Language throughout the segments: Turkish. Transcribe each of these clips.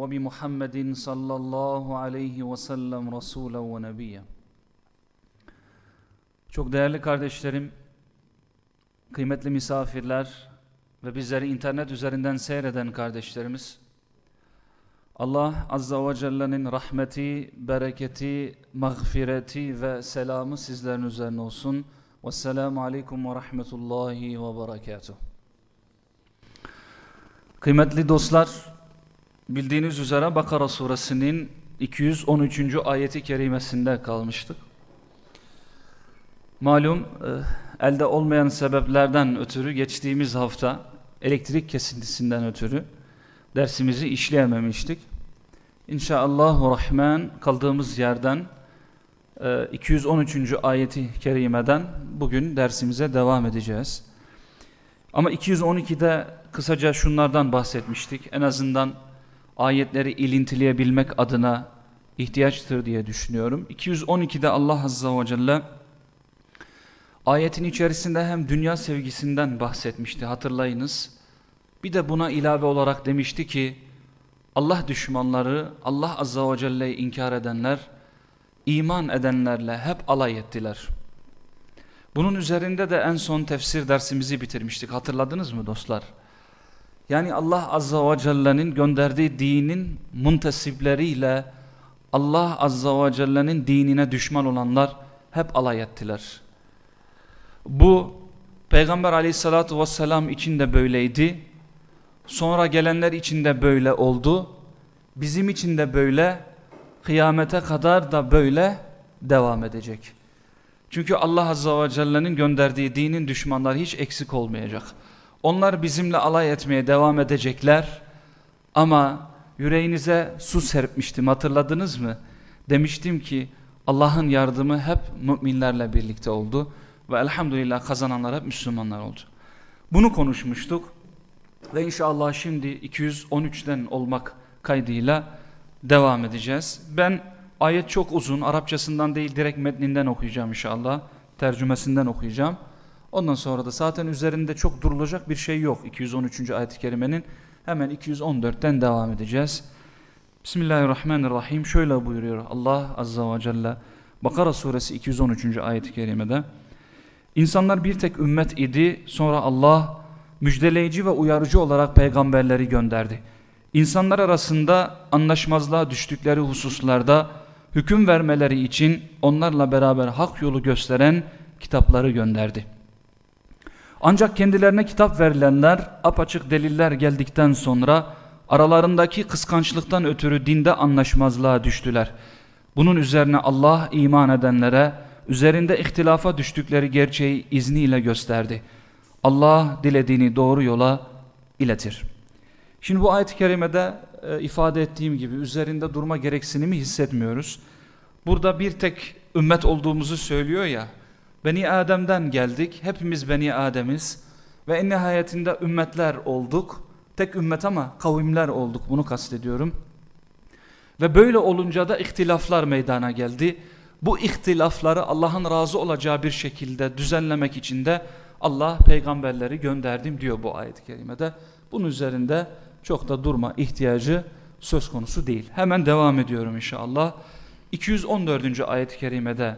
وبمحمد صلى الله عليه وسلم رسولا ونبيا Çok değerli kardeşlerim, kıymetli misafirler ve bizleri internet üzerinden seyreden kardeşlerimiz, Allah Azza ve Celle'nin rahmeti, bereketi, mağfireti ve selamı sizlerin üzerine olsun. Vesselamu Aleyküm ve Rahmetullahi ve Berekatuhu. Kıymetli dostlar, bildiğiniz üzere Bakara suresinin 213. ayeti kerimesinde kalmıştık. Malum e, elde olmayan sebeplerden ötürü geçtiğimiz hafta elektrik kesintisinden ötürü dersimizi işleyememiştik. İnşallahü Rahman kaldığımız yerden 213. E, ayeti kerimeden bugün dersimize devam edeceğiz. Ama 212'de kısaca şunlardan bahsetmiştik. En azından ayetleri ilintileyebilmek adına ihtiyaçtır diye düşünüyorum. 212'de Allah Azza ve Celle ayetin içerisinde hem dünya sevgisinden bahsetmişti hatırlayınız. Bir de buna ilave olarak demişti ki Allah düşmanları, Allah Azza ve Celle'yi inkar edenler, iman edenlerle hep alay ettiler. Bunun üzerinde de en son tefsir dersimizi bitirmiştik. Hatırladınız mı dostlar? Yani Allah Azza ve Celle'nin gönderdiği dinin muntesipleriyle Allah Azza ve Celle'nin dinine düşman olanlar hep alay ettiler. Bu Peygamber aleyhissalatu vesselam için de böyleydi. Sonra gelenler için de böyle oldu. Bizim için de böyle, kıyamete kadar da böyle devam edecek. Çünkü Allah Azza ve Celle'nin gönderdiği dinin düşmanları hiç eksik olmayacak. Onlar bizimle alay etmeye devam edecekler. Ama yüreğinize su serpmiştim hatırladınız mı? Demiştim ki Allah'ın yardımı hep müminlerle birlikte oldu. Ve elhamdülillah kazananlar hep Müslümanlar oldu. Bunu konuşmuştuk. Ve inşallah şimdi 213'ten olmak kaydıyla devam edeceğiz. Ben ayet çok uzun. Arapçasından değil direkt metninden okuyacağım inşallah. Tercümesinden okuyacağım. Ondan sonra da zaten üzerinde çok durulacak bir şey yok. 213. ayet-i kerimenin hemen 214'ten devam edeceğiz. Bismillahirrahmanirrahim. Şöyle buyuruyor Allah Azza ve Celle. Bakara suresi 213. ayet-i kerimede. İnsanlar bir tek ümmet idi. Sonra Allah müjdeleyici ve uyarıcı olarak peygamberleri gönderdi. İnsanlar arasında anlaşmazlığa düştükleri hususlarda hüküm vermeleri için onlarla beraber hak yolu gösteren kitapları gönderdi. Ancak kendilerine kitap verilenler apaçık deliller geldikten sonra aralarındaki kıskançlıktan ötürü dinde anlaşmazlığa düştüler. Bunun üzerine Allah iman edenlere üzerinde ihtilafa düştükleri gerçeği izniyle gösterdi. Allah dilediğini doğru yola iletir. Şimdi bu ayet-i kerimede e, ifade ettiğim gibi üzerinde durma gereksinimi hissetmiyoruz. Burada bir tek ümmet olduğumuzu söylüyor ya. Beni Adem'den geldik. Hepimiz Beni Adem'iz. Ve en nihayetinde ümmetler olduk. Tek ümmet ama kavimler olduk. Bunu kastediyorum. Ve böyle olunca da ihtilaflar meydana geldi. Bu ihtilafları Allah'ın razı olacağı bir şekilde düzenlemek için de Allah peygamberleri gönderdim diyor bu ayet-i kerimede. Bunun üzerinde çok da durma ihtiyacı söz konusu değil. Hemen devam ediyorum inşallah. 214. ayet-i kerimede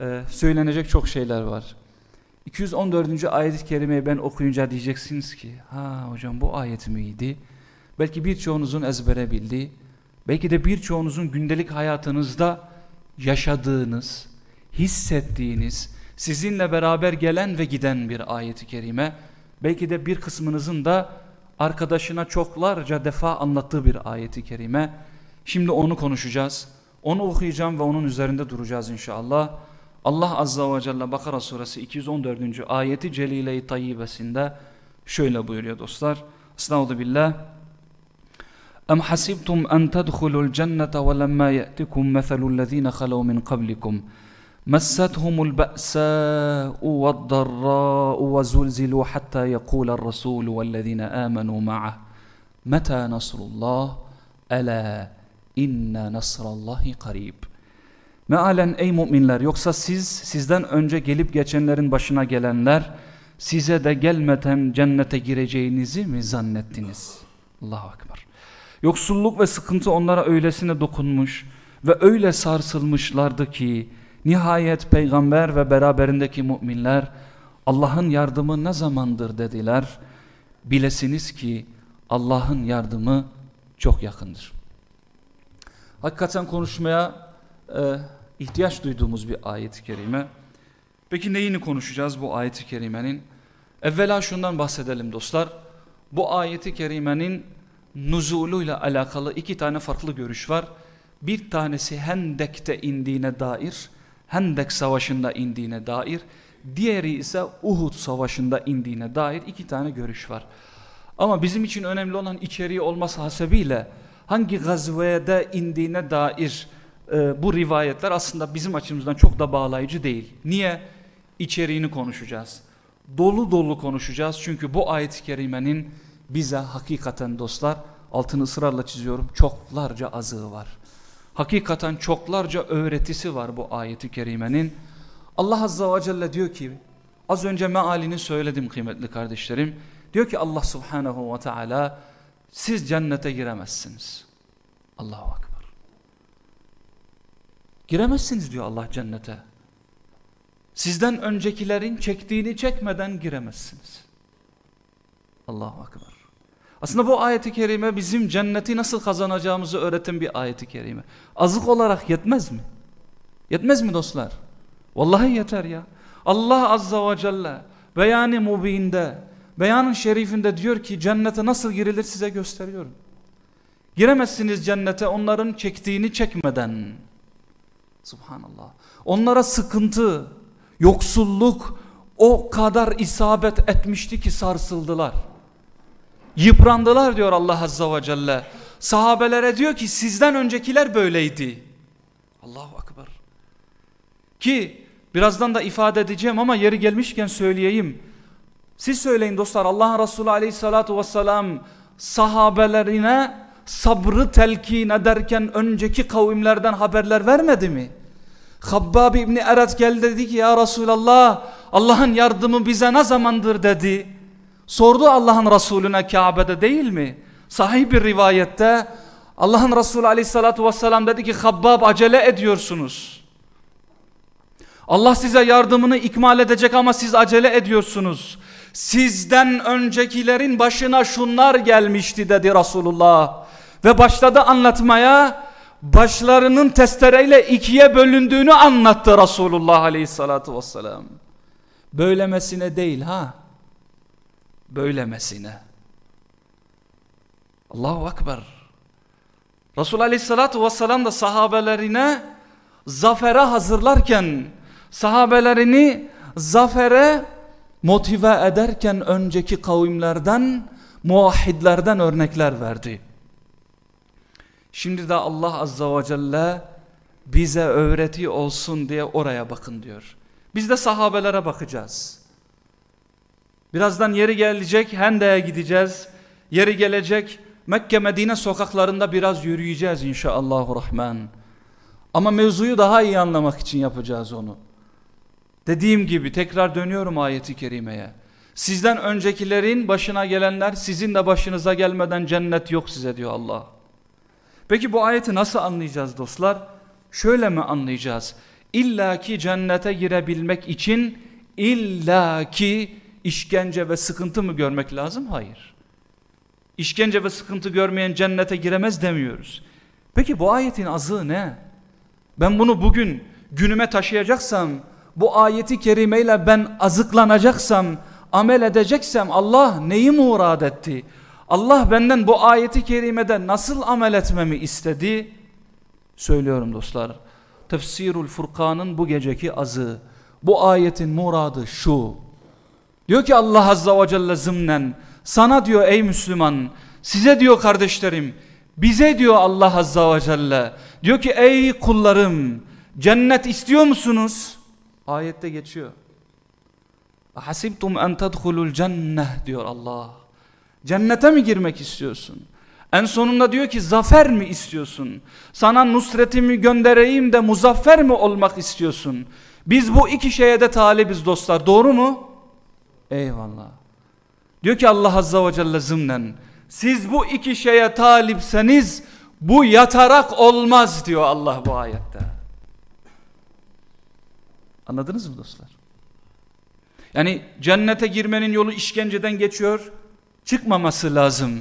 e, söylenecek çok şeyler var. 214. ayet-i kerimeyi ben okuyunca diyeceksiniz ki ha hocam bu ayet miydi? Belki birçoğunuzun ezbere bildiği, belki de birçoğunuzun gündelik hayatınızda yaşadığınız, hissettiğiniz, sizinle beraber gelen ve giden bir ayet-i kerime. Belki de bir kısmınızın da arkadaşına çoklarca defa anlattığı bir ayet-i kerime. Şimdi onu konuşacağız. Onu okuyacağım ve onun üzerinde duracağız inşallah. Allah Azza ve Celle Bakara suresi 214. ayeti celile-i tayyibesinde şöyle buyuruyor dostlar. Estağfurullah billah. Em hasibtum en tedhulul cennete ve lemma ye'tikum meselul lezine khalav min qablikum. مستهم البأساء والضراء وزلزلوا حتى يقول الرسول والذين آمنوا معه متى نصر الله ألا إن نصر الله قريب Mealen ey müminler yoksa siz sizden önce gelip geçenlerin başına gelenler size de gelmeden cennete gireceğinizi mi zannettiniz? Allahu Ekber. Yoksulluk ve sıkıntı onlara öylesine dokunmuş ve öyle sarsılmışlardı ki nihayet peygamber ve beraberindeki müminler Allah'ın yardımı ne zamandır dediler. Bilesiniz ki Allah'ın yardımı çok yakındır. Hakikaten konuşmaya e, ihtiyaç duyduğumuz bir ayet-i kerime. Peki neyini konuşacağız bu ayet-i kerimenin? Evvela şundan bahsedelim dostlar. Bu ayeti kerimenin nuzuluyla alakalı iki tane farklı görüş var. Bir tanesi Hendek'te indiğine dair, Hendek savaşında indiğine dair, diğeri ise Uhud savaşında indiğine dair iki tane görüş var. Ama bizim için önemli olan içeriği olması hasebiyle hangi gazvede indiğine dair e, bu rivayetler aslında bizim açımızdan çok da bağlayıcı değil. Niye? İçeriğini konuşacağız. Dolu dolu konuşacağız çünkü bu ayet-i kerimenin bize hakikaten dostlar altını ısrarla çiziyorum çoklarca azığı var. Hakikaten çoklarca öğretisi var bu ayeti kerimenin. Allah Azza ve Celle diyor ki az önce mealini söyledim kıymetli kardeşlerim. Diyor ki Allah Subhanahu ve Teala siz cennete giremezsiniz. Allahu Akbar. Giremezsiniz diyor Allah cennete. Sizden öncekilerin çektiğini çekmeden giremezsiniz. Allahu Akbar. Aslında bu ayeti kerime bizim cenneti nasıl kazanacağımızı öğreten bir ayeti kerime. Azık olarak yetmez mi? Yetmez mi dostlar? Vallahi yeter ya. Allah Azza ve Celle beyanı mubinde, beyanın şerifinde diyor ki cennete nasıl girilir size gösteriyorum. Giremezsiniz cennete onların çektiğini çekmeden. Subhanallah. Onlara sıkıntı, yoksulluk o kadar isabet etmişti ki sarsıldılar. Yıprandılar diyor Allah Azza ve Celle. Sahabelere diyor ki sizden öncekiler böyleydi. Allahu Akbar. Ki birazdan da ifade edeceğim ama yeri gelmişken söyleyeyim. Siz söyleyin dostlar Allah'ın Resulü aleyhissalatu vesselam sahabelerine sabrı telkin ederken önceki kavimlerden haberler vermedi mi? Habbab İbni Eret geldi dedi ki ya Resulallah Allah'ın yardımı bize ne zamandır dedi. Sordu Allah'ın Resulüne Kabe'de değil mi? Sahih bir rivayette Allah'ın Resulü aleyhissalatu vesselam dedi ki Habbab acele ediyorsunuz. Allah size yardımını ikmal edecek ama siz acele ediyorsunuz. Sizden öncekilerin başına şunlar gelmişti dedi Resulullah. Ve başladı anlatmaya başlarının testereyle ikiye bölündüğünü anlattı Resulullah aleyhissalatu vesselam. Böylemesine değil ha. Böylemesine. Allahu Ekber. Resul aleyhissalatu vesselam da sahabelerine zafere hazırlarken sahabelerini zafere motive ederken önceki kavimlerden muahhidlerden örnekler verdi. Şimdi de Allah azza ve celle bize öğreti olsun diye oraya bakın diyor. Biz de sahabelere bakacağız. Birazdan yeri gelecek Hende'ye gideceğiz. Yeri gelecek Mekke Medine sokaklarında biraz yürüyeceğiz inşallahurrahman. Ama mevzuyu daha iyi anlamak için yapacağız onu. Dediğim gibi tekrar dönüyorum ayeti kerimeye. Sizden öncekilerin başına gelenler sizin de başınıza gelmeden cennet yok size diyor Allah. Peki bu ayeti nasıl anlayacağız dostlar? Şöyle mi anlayacağız? İlla ki cennete girebilmek için illa ki işkence ve sıkıntı mı görmek lazım? Hayır. İşkence ve sıkıntı görmeyen cennete giremez demiyoruz. Peki bu ayetin azığı ne? Ben bunu bugün günüme taşıyacaksam, bu ayeti kerimeyle ben azıklanacaksam, amel edeceksem Allah neyi murad etti? Allah benden bu ayeti kerimede nasıl amel etmemi istedi? Söylüyorum dostlar. Tefsirul Furkan'ın bu geceki azı. Bu ayetin muradı şu. Diyor ki Allah Azza ve Celle zımnen sana diyor ey Müslüman size diyor kardeşlerim Bize diyor Allah Azza ve Celle. Diyor ki ey kullarım cennet istiyor musunuz? Ayette geçiyor. Hasibtum en tedhulul cenneh diyor Allah. Cennete mi girmek istiyorsun? En sonunda diyor ki zafer mi istiyorsun? Sana nusretimi göndereyim de muzaffer mi olmak istiyorsun? Biz bu iki şeye de talibiz dostlar. Doğru mu? Eyvallah. Diyor ki Allah Azza ve Celle zımnen. Siz bu iki şeye talipseniz bu yatarak olmaz diyor Allah bu ayette. Anladınız mı dostlar? Yani cennete girmenin yolu işkenceden geçiyor. Çıkmaması lazım.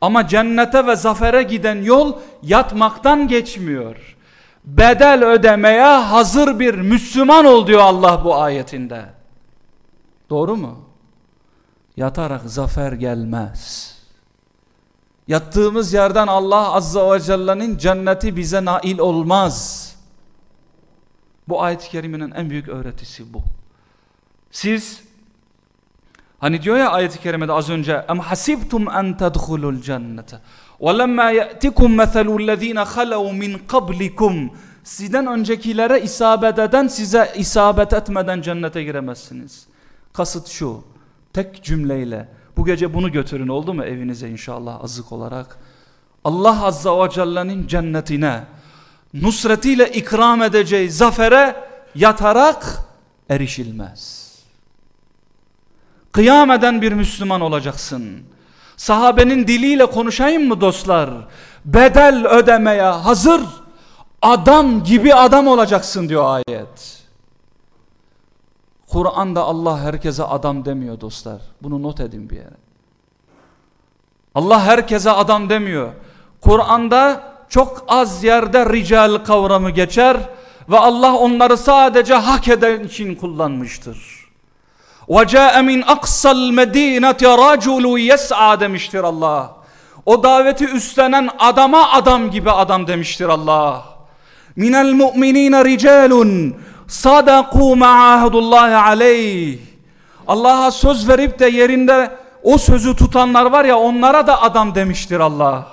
Ama cennete ve zafere giden yol yatmaktan geçmiyor. Bedel ödemeye hazır bir Müslüman ol diyor Allah bu ayetinde. Doğru mu? Yatarak zafer gelmez. Yattığımız yerden Allah Azza ve Celle'nin cenneti bize nail olmaz. Bu ayet-i kerimenin en büyük öğretisi bu. Siz hani diyor ya ayet-i kerimede az önce em hasibtum en tedhulul cennete ve lemma ye'tikum meselul lezine halav min qablikum sizden öncekilere isabet eden size isabet etmeden cennete giremezsiniz. Kasıt şu tek cümleyle bu gece bunu götürün oldu mu evinize inşallah azık olarak. Allah Azza ve Celle'nin cennetine nusretiyle ikram edeceği zafere yatarak erişilmez. Kıyam eden bir Müslüman olacaksın. Sahabenin diliyle konuşayım mı dostlar? Bedel ödemeye hazır adam gibi adam olacaksın diyor ayet. Kur'an'da Allah herkese adam demiyor dostlar. Bunu not edin bir yere. Allah herkese adam demiyor. Kur'an'da çok az yerde rical kavramı geçer ve Allah onları sadece hak eden için kullanmıştır. وَجَاءَ مِنْ أَقْصَى الْمَد۪ينَةِ رَجُلُ يَسْعَى demiştir Allah. O daveti üstlenen adama adam gibi adam demiştir Allah. مِنَ الْمُؤْمِنِينَ رِجَالٌ صَدَقُوا مَعَهُدُ aleyh. Allah'a söz verip de yerinde o sözü tutanlar var ya onlara da adam demiştir Allah.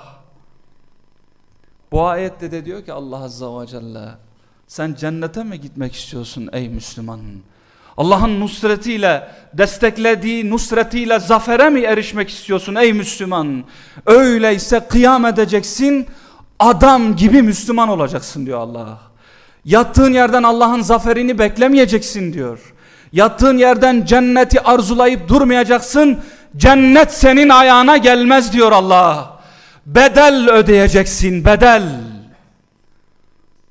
Bu ayette de diyor ki Allah Azza ve Celle sen cennete mi gitmek istiyorsun ey Müslüman? Allah'ın nusretiyle, desteklediği nusretiyle zafere mi erişmek istiyorsun ey Müslüman? Öyleyse kıyam edeceksin, adam gibi Müslüman olacaksın diyor Allah. Yattığın yerden Allah'ın zaferini beklemeyeceksin diyor. Yattığın yerden cenneti arzulayıp durmayacaksın. Cennet senin ayağına gelmez diyor Allah. Bedel ödeyeceksin, bedel.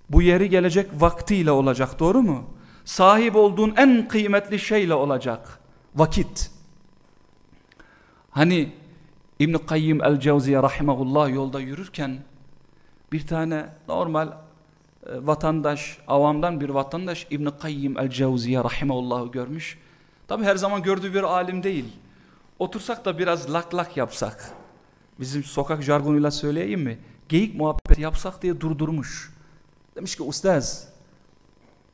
Bu yeri gelecek vaktiyle olacak doğru mu? Sahip olduğun en kıymetli şeyle olacak. Vakit. Hani İbn-i Kayyim el-Cevziye rahimahullah yolda yürürken bir tane normal e, vatandaş, avamdan bir vatandaş İbn-i Kayyim el-Cevziye rahimahullah'ı görmüş. Tabi her zaman gördüğü bir alim değil. Otursak da biraz lak lak yapsak. Bizim sokak jargonuyla söyleyeyim mi? Geyik muhabbeti yapsak diye durdurmuş. Demiş ki ustaz,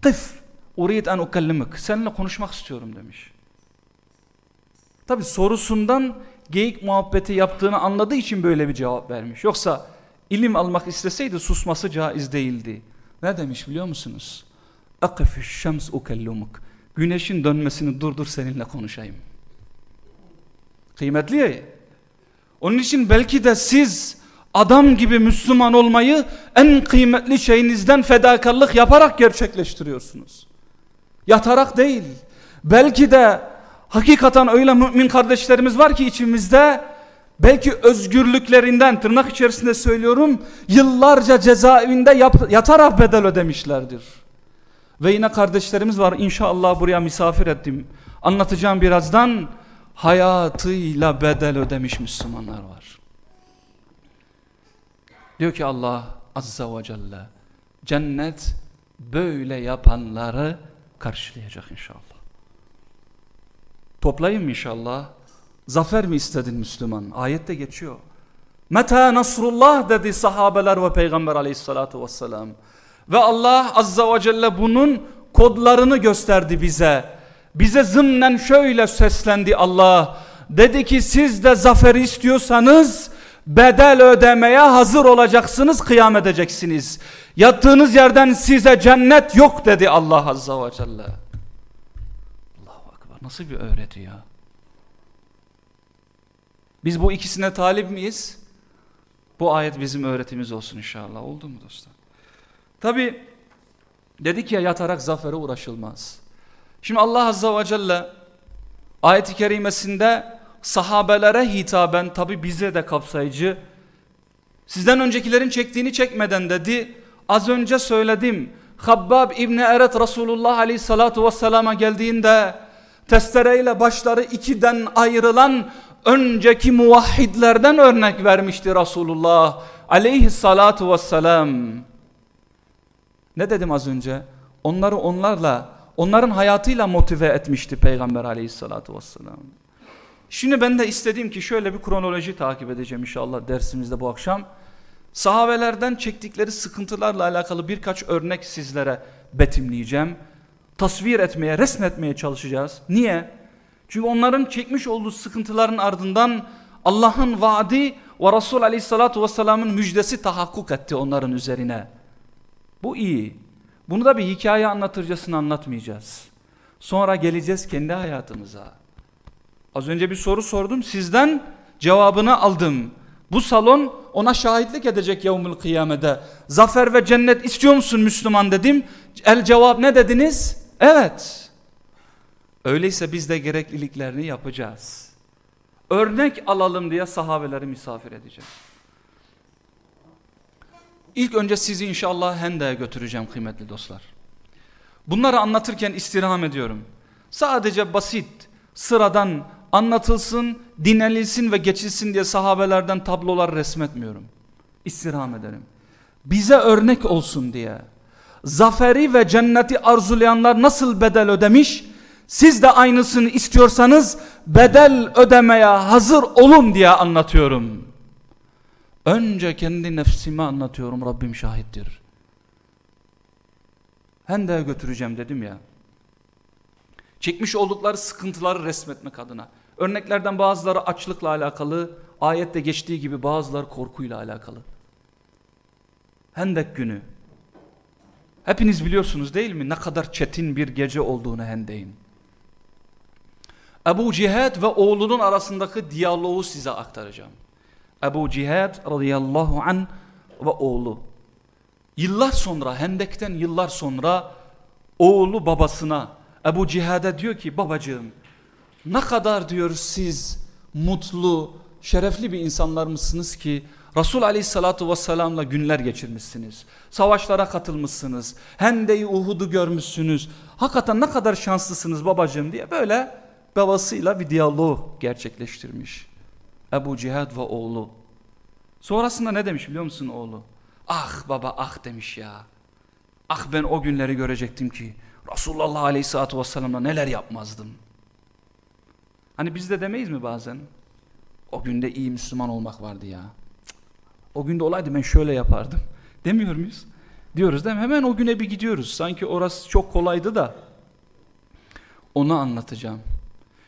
tıf Urid en ukellimik. Seninle konuşmak istiyorum demiş. Tabi sorusundan geyik muhabbeti yaptığını anladığı için böyle bir cevap vermiş. Yoksa ilim almak isteseydi susması caiz değildi. Ne demiş biliyor musunuz? Akifiş şems ukellumuk. Güneşin dönmesini durdur seninle konuşayım. Kıymetli ya. Onun için belki de siz adam gibi Müslüman olmayı en kıymetli şeyinizden fedakarlık yaparak gerçekleştiriyorsunuz. Yatarak değil. Belki de hakikaten öyle mümin kardeşlerimiz var ki içimizde belki özgürlüklerinden tırnak içerisinde söylüyorum yıllarca cezaevinde yap, yatarak bedel ödemişlerdir. Ve yine kardeşlerimiz var inşallah buraya misafir ettim. Anlatacağım birazdan hayatıyla bedel ödemiş Müslümanlar var. Diyor ki Allah Azza ve Celle cennet böyle yapanları karşılayacak inşallah. Toplayayım inşallah. Zafer mi istedin Müslüman? Ayette geçiyor. Meta nasrullah dedi sahabeler ve peygamber aleyhissalatu vesselam. Ve Allah azza ve celle bunun kodlarını gösterdi bize. Bize zımnen şöyle seslendi Allah. Dedi ki siz de zafer istiyorsanız bedel ödemeye hazır olacaksınız, kıyam edeceksiniz. Yattığınız yerden size cennet yok dedi Allah Azza ve Celle. Allahu Akbar nasıl bir öğreti ya. Biz bu ikisine talip miyiz? Bu ayet bizim öğretimiz olsun inşallah. Oldu mu dostlar? Tabi dedik ya yatarak zafere uğraşılmaz. Şimdi Allah Azza ve Celle ayet-i kerimesinde sahabelere hitaben tabi bize de kapsayıcı sizden öncekilerin çektiğini çekmeden dedi az önce söyledim Habbab İbni Eret Resulullah Aleyhissalatu Vesselam'a geldiğinde testereyle başları ikiden ayrılan önceki muvahhidlerden örnek vermişti Resulullah Aleyhissalatu Vesselam. Ne dedim az önce? Onları onlarla onların hayatıyla motive etmişti Peygamber Aleyhissalatu Vesselam Şimdi ben de istediğim ki şöyle bir kronoloji takip edeceğim inşallah dersimizde bu akşam. Sahabelerden çektikleri sıkıntılarla alakalı birkaç örnek sizlere betimleyeceğim. Tasvir etmeye, resmetmeye çalışacağız. Niye? Çünkü onların çekmiş olduğu sıkıntıların ardından Allah'ın vaadi ve Resul Aleyhisselatü Vesselam'ın müjdesi tahakkuk etti onların üzerine. Bu iyi. Bunu da bir hikaye anlatırcasını anlatmayacağız. Sonra geleceğiz kendi hayatımıza. Az önce bir soru sordum sizden cevabını aldım. Bu salon ona şahitlik edecek yevmül kıyamede. Zafer ve cennet istiyor musun Müslüman dedim. El cevap ne dediniz? Evet. Öyleyse biz de gerekliliklerini yapacağız. Örnek alalım diye sahabeleri misafir edeceğiz. İlk önce sizi inşallah Hende'ye götüreceğim kıymetli dostlar. Bunları anlatırken istirham ediyorum. Sadece basit, sıradan anlatılsın, dinlenilsin ve geçilsin diye sahabelerden tablolar resmetmiyorum. İstirham ederim. Bize örnek olsun diye. Zaferi ve cenneti arzulayanlar nasıl bedel ödemiş? Siz de aynısını istiyorsanız bedel ödemeye hazır olun diye anlatıyorum. Önce kendi nefsime anlatıyorum Rabbim şahittir. Hende'ye götüreceğim dedim ya. Çekmiş oldukları sıkıntıları resmetmek adına. Örneklerden bazıları açlıkla alakalı, ayette geçtiği gibi bazıları korkuyla alakalı. Hendek günü. Hepiniz biliyorsunuz değil mi ne kadar çetin bir gece olduğunu Hendek'in. Ebu Cihad ve oğlunun arasındaki diyaloğu size aktaracağım. Ebu Cihad radıyallahu an ve oğlu. Yıllar sonra Hendek'ten yıllar sonra oğlu babasına Ebu Cihad'a diyor ki babacığım ne kadar diyor siz mutlu, şerefli bir insanlar mısınız ki Resul aleyhissalatu vesselamla günler geçirmişsiniz. Savaşlara katılmışsınız. Hendeyi Uhud'u görmüşsünüz. Hakikaten ne kadar şanslısınız babacığım diye böyle babasıyla bir diyalog gerçekleştirmiş. Ebu Cihad ve oğlu. Sonrasında ne demiş biliyor musun oğlu? Ah baba ah demiş ya. Ah ben o günleri görecektim ki Resulullah aleyhissalatu vesselamla neler yapmazdım. Hani biz de demeyiz mi bazen? O günde iyi Müslüman olmak vardı ya. O günde olaydı ben şöyle yapardım. Demiyor muyuz? Diyoruz değil mi? Hemen o güne bir gidiyoruz. Sanki orası çok kolaydı da. Onu anlatacağım.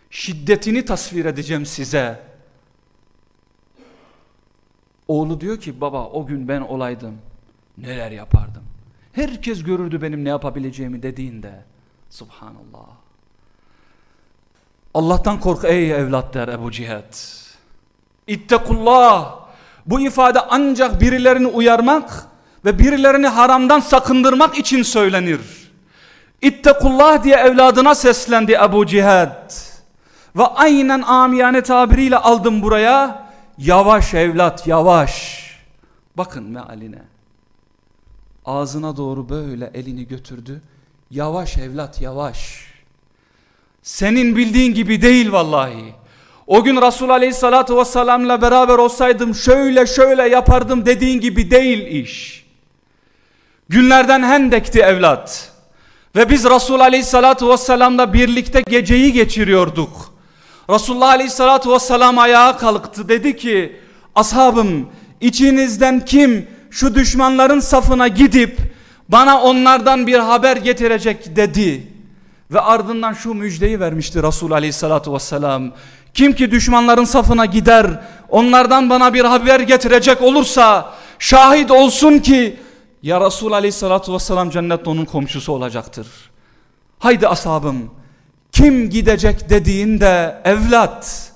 Şiddetini tasvir edeceğim size. Oğlu diyor ki baba o gün ben olaydım. Neler yapardım. Herkes görürdü benim ne yapabileceğimi dediğinde. Subhanallah. Allah'tan kork ey evlat der Ebu Cihad. İttekullah. Bu ifade ancak birilerini uyarmak ve birilerini haramdan sakındırmak için söylenir. İttekullah diye evladına seslendi Ebu Cihad. Ve aynen amiyane tabiriyle aldım buraya. Yavaş evlat yavaş. Bakın mealine. Ağzına doğru böyle elini götürdü. Yavaş evlat yavaş. Senin bildiğin gibi değil vallahi. O gün Resul Aleyhisselatü Vesselam'la beraber olsaydım şöyle şöyle yapardım dediğin gibi değil iş. Günlerden hendekti evlat. Ve biz Resul Aleyhisselatü Vesselam'la birlikte geceyi geçiriyorduk. Resulullah Aleyhisselatü Vesselam ayağa kalktı dedi ki ashabım içinizden kim şu düşmanların safına gidip bana onlardan bir haber getirecek dedi. Ve ardından şu müjdeyi vermişti Resul aleyhissalatu vesselam. Kim ki düşmanların safına gider onlardan bana bir haber getirecek olursa şahit olsun ki ya Resul aleyhissalatu vesselam cennette onun komşusu olacaktır. Haydi ashabım kim gidecek dediğinde evlat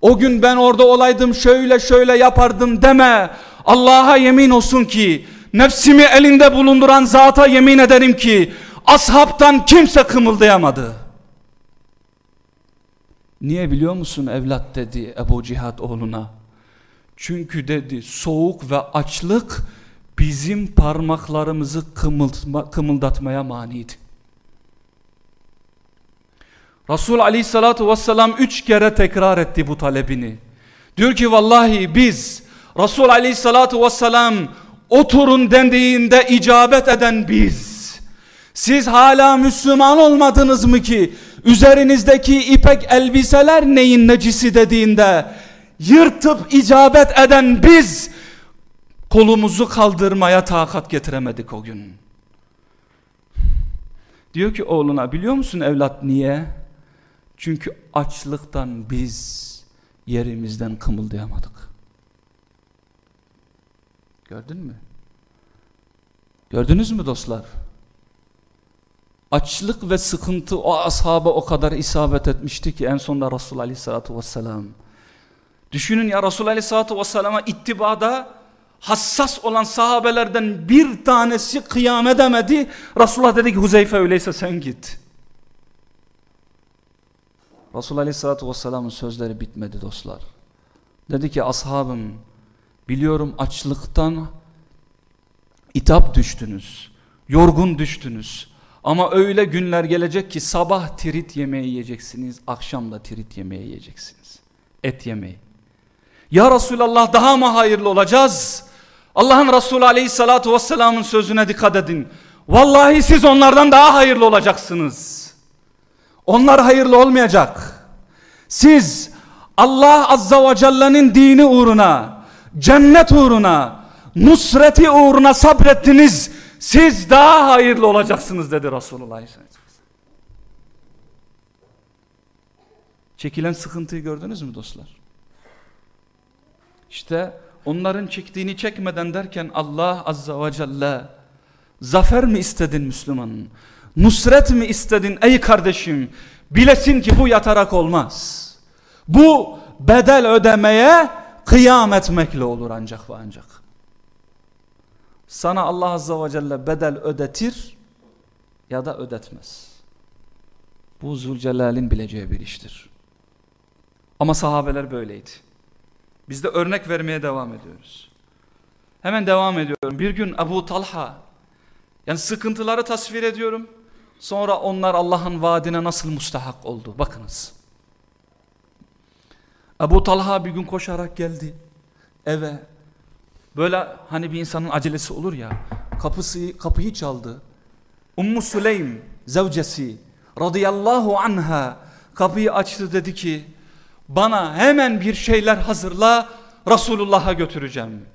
o gün ben orada olaydım şöyle şöyle yapardım deme. Allah'a yemin olsun ki nefsimi elinde bulunduran zata yemin ederim ki ashabtan kimse kımıldayamadı. Niye biliyor musun evlat dedi Ebu Cihad oğluna. Çünkü dedi soğuk ve açlık bizim parmaklarımızı kımıldatmaya maniydi. Resul aleyhissalatu vesselam üç kere tekrar etti bu talebini. Diyor ki vallahi biz Resul aleyhissalatu vesselam oturun dendiğinde icabet eden biz. Siz hala Müslüman olmadınız mı ki üzerinizdeki ipek elbiseler neyin necisi dediğinde yırtıp icabet eden biz kolumuzu kaldırmaya takat getiremedik o gün. Diyor ki oğluna biliyor musun evlat niye? Çünkü açlıktan biz yerimizden kımıldayamadık. Gördün mü? Gördünüz mü dostlar? Açlık ve sıkıntı o ashaba o kadar isabet etmişti ki en sonunda Resul Aleyhisselatü Vesselam. Düşünün ya Resul Aleyhisselatü Vesselam'a ittibada hassas olan sahabelerden bir tanesi kıyam edemedi. Resulullah dedi ki Huzeyfe öyleyse sen git. Resulullah Aleyhisselatü Vesselam'ın sözleri bitmedi dostlar. Dedi ki ashabım biliyorum açlıktan itap düştünüz. Yorgun düştünüz. Ama öyle günler gelecek ki sabah tirit yemeği yiyeceksiniz. Akşam da tirit yemeği yiyeceksiniz. Et yemeği. Ya Resulallah daha mı hayırlı olacağız? Allah'ın Resulü aleyhissalatu vesselamın sözüne dikkat edin. Vallahi siz onlardan daha hayırlı olacaksınız. Onlar hayırlı olmayacak. Siz Allah azza ve celle'nin dini uğruna, cennet uğruna, nusreti uğruna sabrettiniz. Siz daha hayırlı olacaksınız dedi Resulullah Çekilen sıkıntıyı gördünüz mü dostlar? İşte onların çektiğini çekmeden derken Allah azza ve celle zafer mi istedin Müslüman? Nusret mi istedin ey kardeşim? Bilesin ki bu yatarak olmaz. Bu bedel ödemeye kıyam etmekle olur ancak ve ancak. Sana Allah azza ve celle bedel ödetir ya da ödetmez. Bu Zülcelal'in bileceği bir iştir. Ama sahabeler böyleydi. Biz de örnek vermeye devam ediyoruz. Hemen devam ediyorum. Bir gün Ebu Talha yani sıkıntıları tasvir ediyorum. Sonra onlar Allah'ın vaadine nasıl mustahak oldu. Bakınız. Ebu Talha bir gün koşarak geldi eve. Böyle hani bir insanın acelesi olur ya. Kapısı, kapıyı çaldı. Ummu Süleym zevcesi radıyallahu anha kapıyı açtı dedi ki bana hemen bir şeyler hazırla Resulullah'a götüreceğim.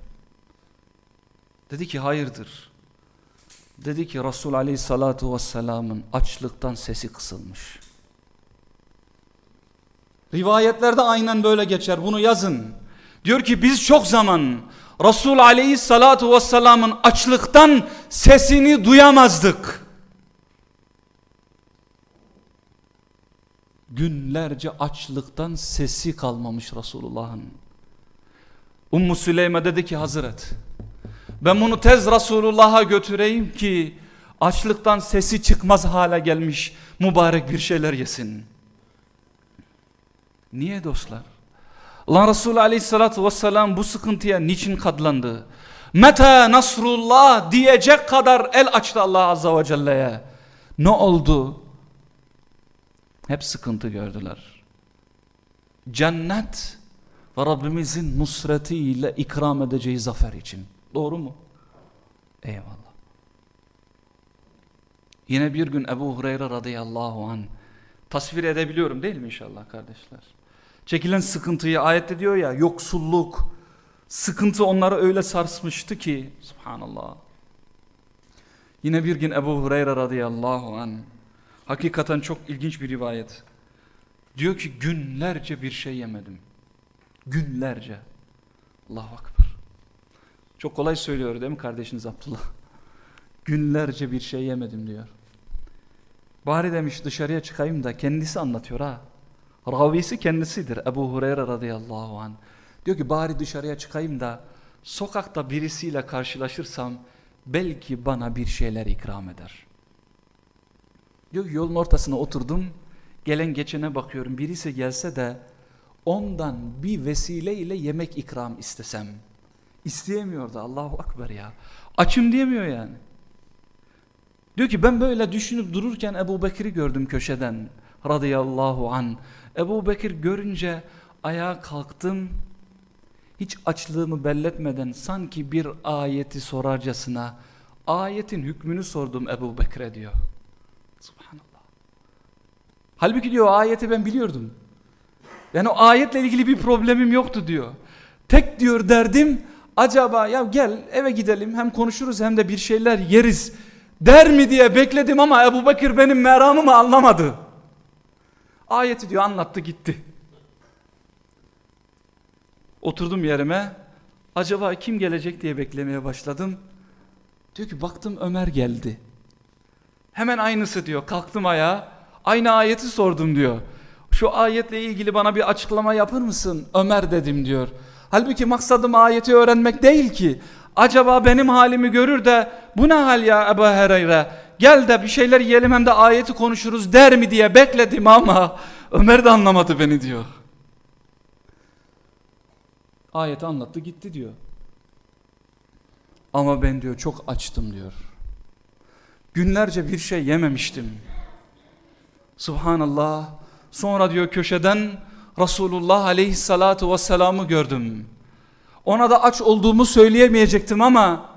Dedi ki hayırdır. Dedi ki Resul aleyhissalatu vesselamın açlıktan sesi kısılmış. Rivayetlerde aynen böyle geçer bunu yazın. Diyor ki biz çok zaman Resul aleyhissalatu vesselamın açlıktan sesini duyamazdık. Günlerce açlıktan sesi kalmamış Resulullah'ın. Ummu Süleyme dedi ki Hazret ben bunu tez Resulullah'a götüreyim ki açlıktan sesi çıkmaz hale gelmiş mübarek bir şeyler yesin. Niye dostlar? Allah Resulü aleyhissalatü vesselam bu sıkıntıya niçin katlandı? Meta nasrullah diyecek kadar el açtı Allah azza ve celle'ye. Ne oldu? Hep sıkıntı gördüler. Cennet ve Rabbimizin nusretiyle ikram edeceği zafer için. Doğru mu? Eyvallah. Yine bir gün Ebu Hureyre radıyallahu an tasvir edebiliyorum değil mi inşallah kardeşler? Çekilen sıkıntıyı ayette diyor ya yoksulluk, sıkıntı onları öyle sarsmıştı ki subhanallah. Yine bir gün Ebu Hureyre radıyallahu an hakikaten çok ilginç bir rivayet. Diyor ki günlerce bir şey yemedim. Günlerce. Allahu Akbar. Çok kolay söylüyor değil mi kardeşiniz Abdullah? Günlerce bir şey yemedim diyor. Bari demiş dışarıya çıkayım da kendisi anlatıyor ha. Ravisi kendisidir Ebu Hureyre radıyallahu anh. Diyor ki bari dışarıya çıkayım da sokakta birisiyle karşılaşırsam belki bana bir şeyler ikram eder. Diyor ki yolun ortasına oturdum. Gelen geçene bakıyorum. Birisi gelse de ondan bir vesileyle yemek ikram istesem. İsteyemiyordu Allahu Akbar ya. Açım diyemiyor yani. Diyor ki ben böyle düşünüp dururken Ebu Bekir'i gördüm köşeden radıyallahu an. Ebu Bekir görünce ayağa kalktım. Hiç açlığımı belletmeden sanki bir ayeti sorarcasına ayetin hükmünü sordum Ebu Bekir'e diyor. Subhanallah. Halbuki diyor ayeti ben biliyordum. Yani o ayetle ilgili bir problemim yoktu diyor. Tek diyor derdim acaba ya gel eve gidelim hem konuşuruz hem de bir şeyler yeriz der mi diye bekledim ama Ebu Bekir benim meramımı anlamadı. Ayeti diyor anlattı gitti. Oturdum yerime acaba kim gelecek diye beklemeye başladım. Diyor ki baktım Ömer geldi. Hemen aynısı diyor kalktım ayağa aynı ayeti sordum diyor. Şu ayetle ilgili bana bir açıklama yapır mısın Ömer dedim diyor. Halbuki maksadım ayeti öğrenmek değil ki. Acaba benim halimi görür de bu ne hal ya Ebu Hereyre gel de bir şeyler yiyelim hem de ayeti konuşuruz der mi diye bekledim ama Ömer de anlamadı beni diyor. Ayeti anlattı gitti diyor. Ama ben diyor çok açtım diyor. Günlerce bir şey yememiştim. Subhanallah. Sonra diyor köşeden Resulullah aleyhissalatu vesselam'ı gördüm. Ona da aç olduğumu söyleyemeyecektim ama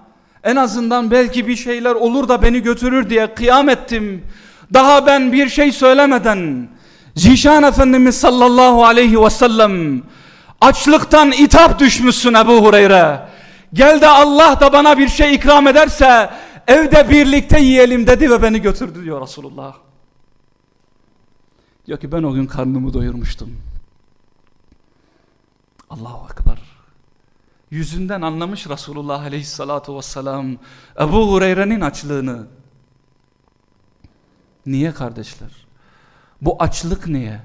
en azından belki bir şeyler olur da beni götürür diye kıyam ettim. Daha ben bir şey söylemeden Zişan Efendimiz sallallahu aleyhi ve sellem açlıktan itap düşmüşsün Ebu Hureyre. Gel de Allah da bana bir şey ikram ederse evde birlikte yiyelim dedi ve beni götürdü diyor Resulullah. Diyor ki ben o gün karnımı doyurmuştum. Allahu Ekber. Yüzünden anlamış Resulullah Aleyhissalatu vesselam Ebu Hureyre'nin açlığını. Niye kardeşler? Bu açlık niye?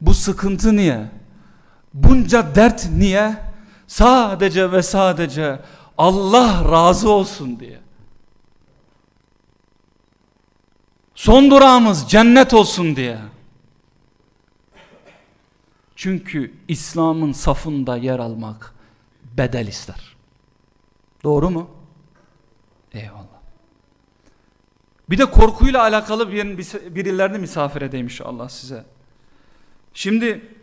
Bu sıkıntı niye? Bunca dert niye? Sadece ve sadece Allah razı olsun diye. Son durağımız cennet olsun diye. Çünkü İslam'ın safında yer almak bedel ister. Doğru mu? Eyvallah. Bir de korkuyla alakalı bir, birilerini misafir edeyim inşallah size. Şimdi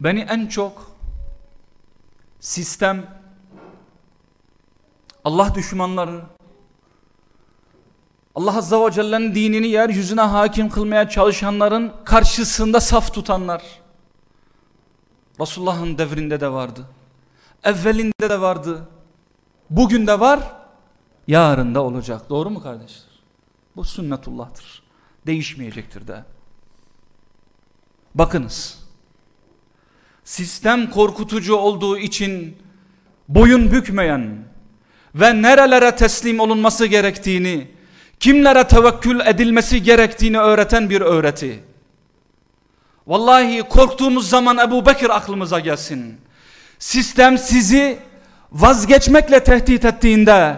beni en çok sistem, Allah düşmanları, Allah Azza ve Celle'nin dinini yeryüzüne hakim kılmaya çalışanların karşısında saf tutanlar. Resulullah'ın devrinde de vardı. Evvelinde de vardı. Bugün de var. Yarın da olacak. Doğru mu kardeşler? Bu sünnetullah'tır. Değişmeyecektir de. Bakınız. Sistem korkutucu olduğu için boyun bükmeyen ve nerelere teslim olunması gerektiğini kimlere tevekkül edilmesi gerektiğini öğreten bir öğreti. Vallahi korktuğumuz zaman Ebu Bekir aklımıza gelsin. Sistem sizi vazgeçmekle tehdit ettiğinde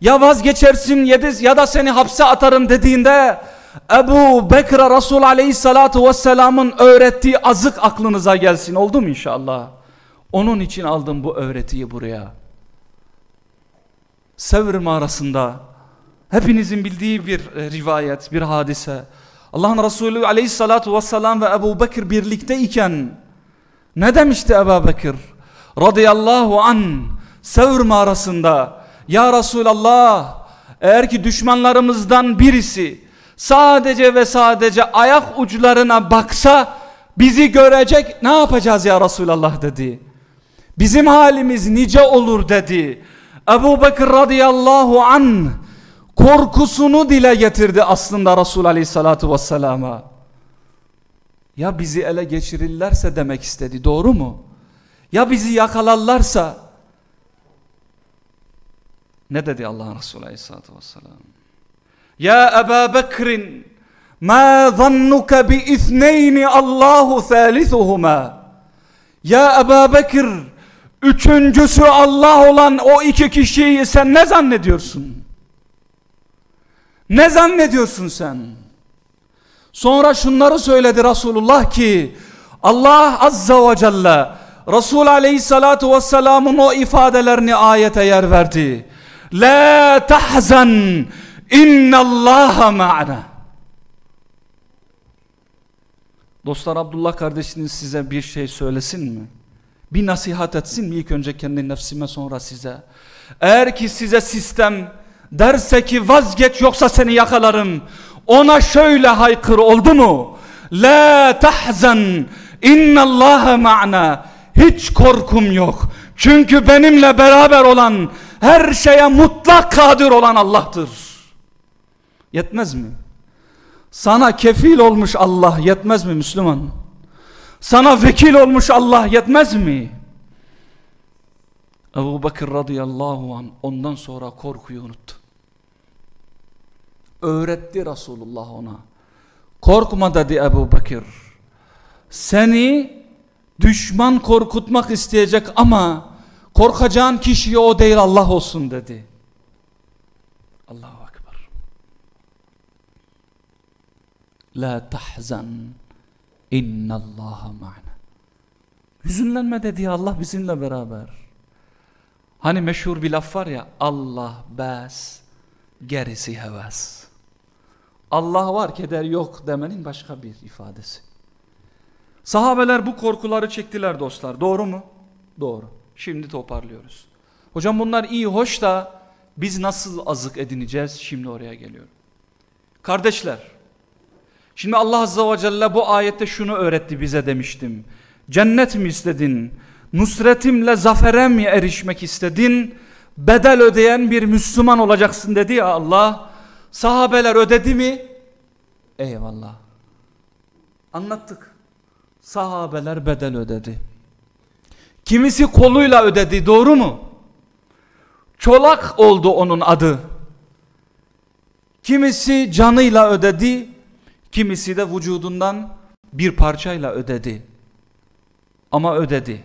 ya vazgeçersin ya da seni hapse atarım dediğinde Ebu Bekir'e Resul Aleyhissalatu Vesselam'ın öğrettiği azık aklınıza gelsin. Oldu mu inşallah? Onun için aldım bu öğretiyi buraya. Sevr mağarasında Hepinizin bildiği bir e, rivayet, bir hadise. Allah'ın Resulü aleyhissalatu vesselam ve Ebu Bekir birlikteyken ne demişti Ebu Bekir? Radıyallahu an Sevr mağarasında Ya Resulallah eğer ki düşmanlarımızdan birisi sadece ve sadece ayak uçlarına baksa bizi görecek ne yapacağız ya Resulallah dedi. Bizim halimiz nice olur dedi. Ebu Bekir radıyallahu an korkusunu dile getirdi aslında Resul Aleyhisselatü Vesselam'a. Ya bizi ele geçirirlerse demek istedi doğru mu? Ya bizi yakalarlarsa ne dedi Allah'ın Resulü Aleyhisselatü Vesselam? Ya Ebu Bekir'in ma zannuka bi ithneyni Allahu thalithuhuma Ya Ebu Bekir üçüncüsü Allah olan o iki kişiyi sen ne zannediyorsun? Ne zannediyorsun sen? Sonra şunları söyledi Resulullah ki Allah Azza ve Celle Resul Aleyhissalatu Vesselam'ın o ifadelerini ayete yer verdi. La tahzan innallaha ma'na. Dostlar Abdullah kardeşiniz size bir şey söylesin mi? Bir nasihat etsin mi ilk önce kendi nefsime sonra size? Eğer ki size sistem derse ki vazgeç yoksa seni yakalarım. Ona şöyle haykır oldu mu? La tahzan innallaha ma'na. Hiç korkum yok. Çünkü benimle beraber olan her şeye mutlak kadir olan Allah'tır. Yetmez mi? Sana kefil olmuş Allah yetmez mi Müslüman? Sana vekil olmuş Allah yetmez mi? Ebu Bakır radıyallahu an ondan sonra korkuyu unuttu. Öğretti Resulullah ona. Korkma dedi Ebu Bakır. Seni düşman korkutmak isteyecek ama korkacağın kişi o değil Allah olsun dedi. Allahu Ekber. La tahzan innallaha ma'na. Hüzünlenme dedi Allah bizimle beraber. Hani meşhur bir laf var ya Allah bes gerisi heves. Allah var keder yok demenin başka bir ifadesi. Sahabeler bu korkuları çektiler dostlar. Doğru mu? Doğru. Şimdi toparlıyoruz. Hocam bunlar iyi hoş da biz nasıl azık edineceğiz? Şimdi oraya geliyorum. Kardeşler. Şimdi Allah Azze ve Celle bu ayette şunu öğretti bize demiştim. Cennet mi istedin? Nusretimle zafere mi erişmek istedin? Bedel ödeyen bir Müslüman olacaksın dedi ya Allah. Sahabeler ödedi mi? Eyvallah. Anlattık. Sahabeler bedel ödedi. Kimisi koluyla ödedi doğru mu? Çolak oldu onun adı. Kimisi canıyla ödedi. Kimisi de vücudundan bir parçayla ödedi. Ama ödedi.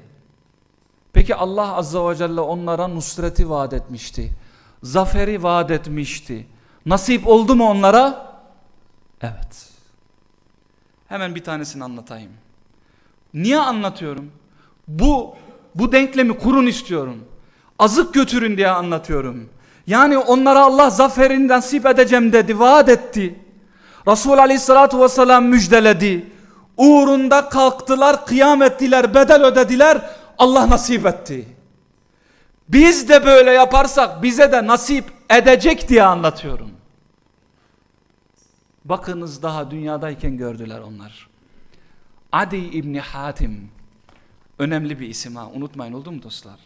Peki Allah Azza ve Celle onlara nusreti vaat etmişti. Zaferi vaat etmişti. Nasip oldu mu onlara? Evet. Hemen bir tanesini anlatayım. Niye anlatıyorum? Bu bu denklemi kurun istiyorum. Azık götürün diye anlatıyorum. Yani onlara Allah zaferin nasip edeceğim dedi, vaat etti. Resul aleyhissalatu vesselam müjdeledi. Uğrunda kalktılar, kıyam ettiler, bedel ödediler. Allah nasip etti. Biz de böyle yaparsak bize de nasip edecek diye anlatıyorum. Bakınız daha dünyadayken gördüler onlar. Adi İbni Hatim önemli bir isim ha unutmayın oldu mu dostlar?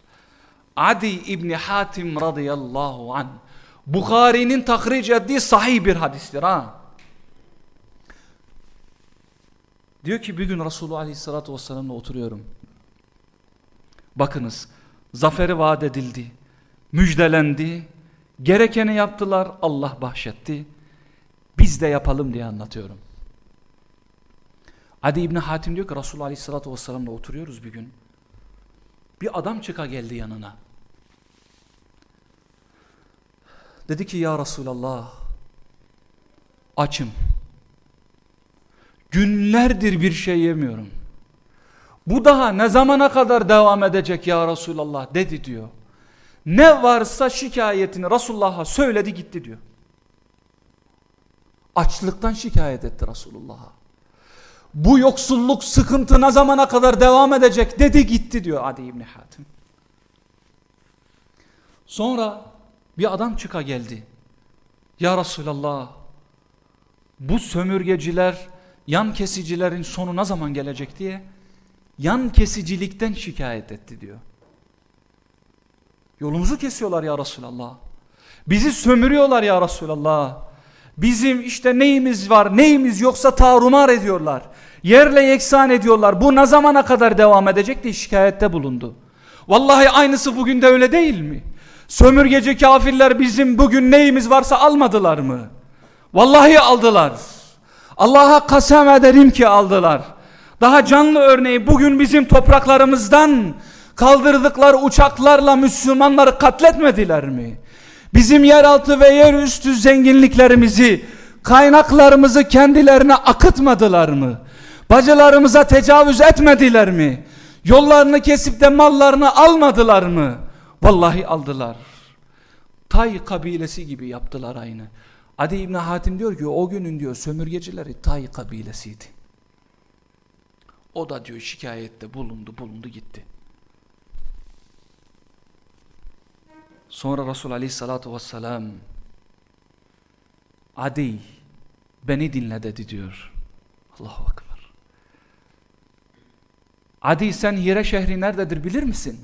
Adi İbni Hatim radıyallahu an Bukhari'nin tahric ettiği sahih bir hadistir ha. Diyor ki bir gün Resulullah aleyhissalatü vesselam'la oturuyorum. Bakınız zaferi vaat edildi. Müjdelendi. Gerekeni yaptılar Allah bahşetti. Biz de yapalım diye anlatıyorum. Adi İbni Hatim diyor ki Resulullah Aleyhisselatü Vesselam'la oturuyoruz bir gün. Bir adam çıka geldi yanına. Dedi ki ya Resulallah açım. Günlerdir bir şey yemiyorum. Bu daha ne zamana kadar devam edecek ya Resulallah dedi diyor. Ne varsa şikayetini Resulullah'a söyledi gitti diyor. Açlıktan şikayet etti Resulullah'a. Bu yoksulluk sıkıntı ne zamana kadar devam edecek dedi gitti diyor Adi İbni Hatim. Sonra bir adam çıka geldi. Ya Resulallah bu sömürgeciler yan kesicilerin sonu ne zaman gelecek diye yan kesicilikten şikayet etti diyor. Yolumuzu kesiyorlar ya Resulallah. Bizi sömürüyorlar ya Resulallah. Bizim işte neyimiz var neyimiz yoksa tarumar ediyorlar. Yerle yeksan ediyorlar. Bu ne zamana kadar devam edecek diye şikayette bulundu. Vallahi aynısı bugün de öyle değil mi? Sömürgeci kafirler bizim bugün neyimiz varsa almadılar mı? Vallahi aldılar. Allah'a kasem ederim ki aldılar. Daha canlı örneği bugün bizim topraklarımızdan kaldırdıkları uçaklarla Müslümanları katletmediler mi? Bizim yeraltı ve yerüstü zenginliklerimizi, kaynaklarımızı kendilerine akıtmadılar mı? Bacılarımıza tecavüz etmediler mi? Yollarını kesip de mallarını almadılar mı? Vallahi aldılar. Tay kabilesi gibi yaptılar aynı. Adi İbni Hatim diyor ki o günün diyor sömürgecileri Tay kabilesiydi. O da diyor şikayette bulundu bulundu gitti. Sonra Resul Aleyhisselatü Vesselam Adi beni dinle dedi diyor. Allahu Akbar. Adi sen Hire şehri nerededir bilir misin?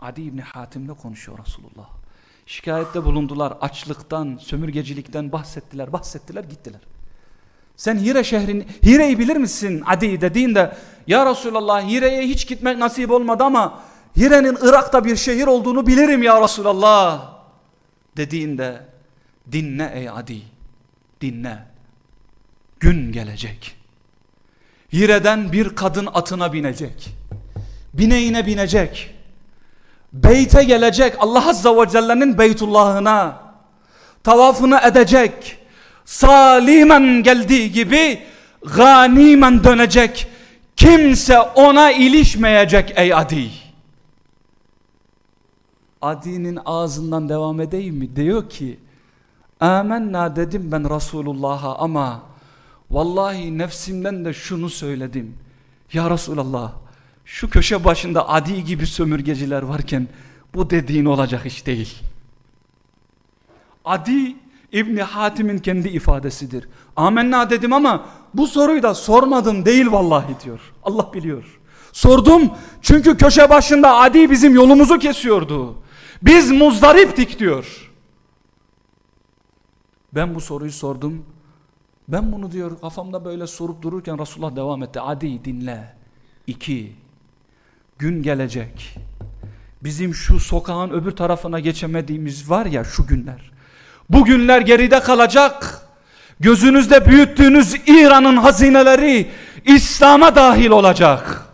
Adi İbni Hatim'le konuşuyor Resulullah. Şikayette bulundular açlıktan, sömürgecilikten bahsettiler, bahsettiler gittiler. Sen Hire şehrini, Hire'yi bilir misin Adi dediğinde ya Resulallah Hire'ye hiç gitmek nasip olmadı ama Hire'nin Irak'ta bir şehir olduğunu bilirim ya Resulallah. Dediğinde dinle ey Adi dinle. Gün gelecek. Hire'den bir kadın atına binecek. Bineğine binecek. Beyte gelecek Allah Azza ve Celle'nin beytullahına. Tavafını edecek. Salimen geldiği gibi ganimen dönecek. Kimse ona ilişmeyecek ey Adi Adi'nin ağzından devam edeyim mi diyor ki amenna dedim ben Resulullah'a ama vallahi nefsimden de şunu söyledim ya Resulallah şu köşe başında adi gibi sömürgeciler varken bu dediğin olacak iş değil. Adi İbni Hatim'in kendi ifadesidir. Amenna dedim ama bu soruyu da sormadım değil vallahi diyor. Allah biliyor. Sordum çünkü köşe başında Adi bizim yolumuzu kesiyordu. Biz muzdariptik diyor. Ben bu soruyu sordum. Ben bunu diyor kafamda böyle sorup dururken Resulullah devam etti. Adi dinle. İki. Gün gelecek. Bizim şu sokağın öbür tarafına geçemediğimiz var ya şu günler. Bu günler geride kalacak. Gözünüzde büyüttüğünüz İran'ın hazineleri İslam'a dahil olacak.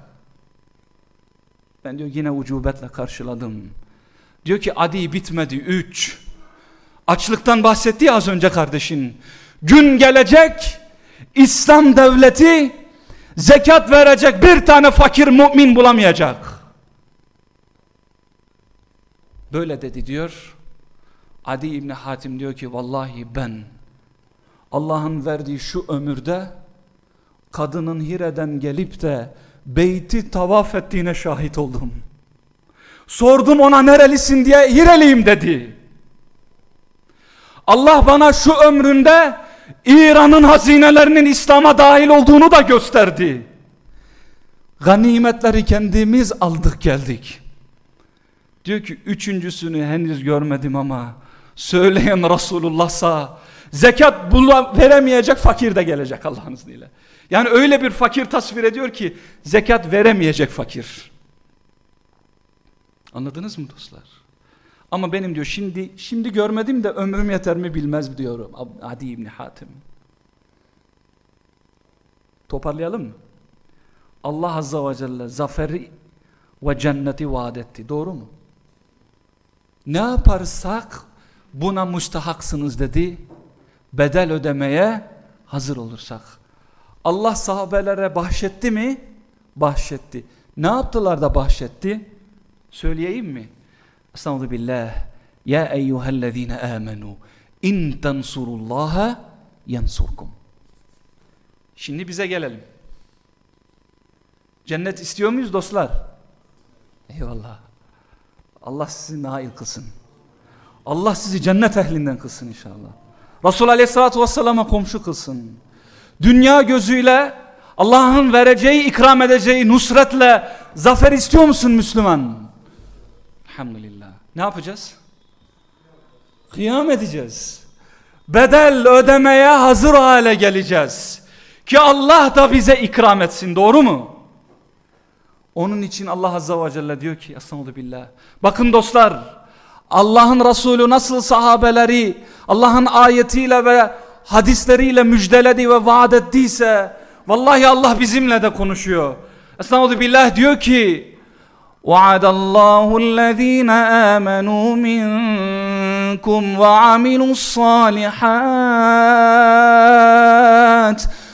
Ben diyor yine ucubetle karşıladım. Diyor ki adi bitmedi. Üç. Açlıktan bahsetti ya az önce kardeşin. Gün gelecek İslam devleti zekat verecek bir tane fakir mümin bulamayacak. Böyle dedi diyor. Adi İbni Hatim diyor ki vallahi ben Allah'ın verdiği şu ömürde kadının Hire'den gelip de beyti tavaf ettiğine şahit oldum. Sordum ona nerelisin diye Hireliyim dedi. Allah bana şu ömründe İran'ın hazinelerinin İslam'a dahil olduğunu da gösterdi. Ganimetleri kendimiz aldık geldik. Diyor ki üçüncüsünü henüz görmedim ama söyleyen Resulullah'sa zekat veremeyecek fakir de gelecek Allah'ın izniyle. Yani öyle bir fakir tasvir ediyor ki zekat veremeyecek fakir. Anladınız mı dostlar? Ama benim diyor şimdi şimdi görmedim de ömrüm yeter mi bilmez diyorum Adi İbni Hatim. Toparlayalım mı? Allah Azza ve Celle zaferi ve cenneti vaat etti. Doğru mu? Ne yaparsak buna müstahaksınız dedi. Bedel ödemeye hazır olursak. Allah sahabelere bahşetti mi? Bahşetti. Ne yaptılar da bahşetti? Söyleyeyim mi? Estağfurullah billah. Ya eyyühellezine amenu in tensurullaha yansurkum. Şimdi bize gelelim. Cennet istiyor muyuz dostlar? Eyvallah. Allah sizi nail kılsın. Allah sizi cennet ehlinden kılsın inşallah. Resul Aleyhisselatü Vesselam'a komşu kılsın. Dünya gözüyle Allah'ın vereceği, ikram edeceği nusretle zafer istiyor musun Müslüman? Elhamdülillah. Ne yapacağız? Kıyam edeceğiz. Bedel ödemeye hazır hale geleceğiz. Ki Allah da bize ikram etsin doğru mu? Onun için Allah Azza ve Celle diyor ki Estağfirullah. Bakın dostlar Allah'ın Resulü nasıl sahabeleri Allah'ın ayetiyle ve hadisleriyle müjdeledi ve vaat ettiyse vallahi Allah bizimle de konuşuyor. Estağfirullah diyor ki وعد الله الذين آمنوا منكم وعملوا الصالحات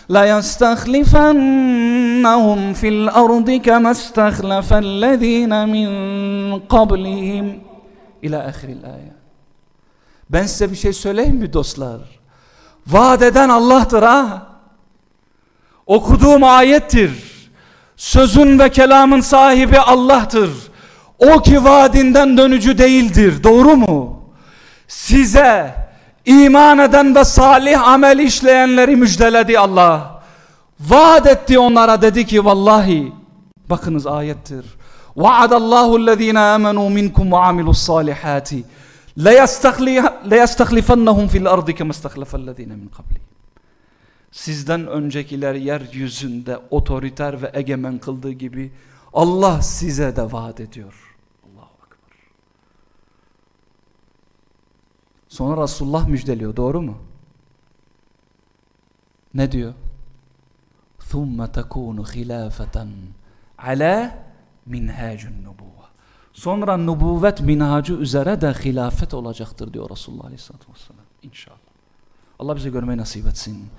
ليستخلفنهم في الأرض كما استخلف الذين من قبلهم إلى آخر الآية Ben size bir şey söyleyeyim mi dostlar? Vaat eden Allah'tır ha. Okuduğum ayettir. Sözün ve kelamın sahibi Allah'tır. O ki vaadinden dönücü değildir. Doğru mu? Size iman eden ve salih amel işleyenleri müjdeledi Allah. Vaad etti onlara dedi ki vallahi bakınız ayettir. Vaadallahu allazina amenu minkum ve amilus salihati. La yastahlifennahum fil ardı kema istahlafellezine min qablihim Sizden öncekiler yeryüzünde otoriter ve egemen kıldığı gibi Allah size de vaat ediyor. Allahu Akbar. Sonra Resulullah müjdeliyor doğru mu? Ne diyor? ثُمَّ تَكُونُ خِلَافَةً عَلَى مِنْهَاجُ النُّبُوَّةِ Sonra nubuvvet minhacı üzere de hilafet olacaktır diyor Resulullah Aleyhisselatü Vesselam. İnşallah. Allah bize görmeyi nasip etsin.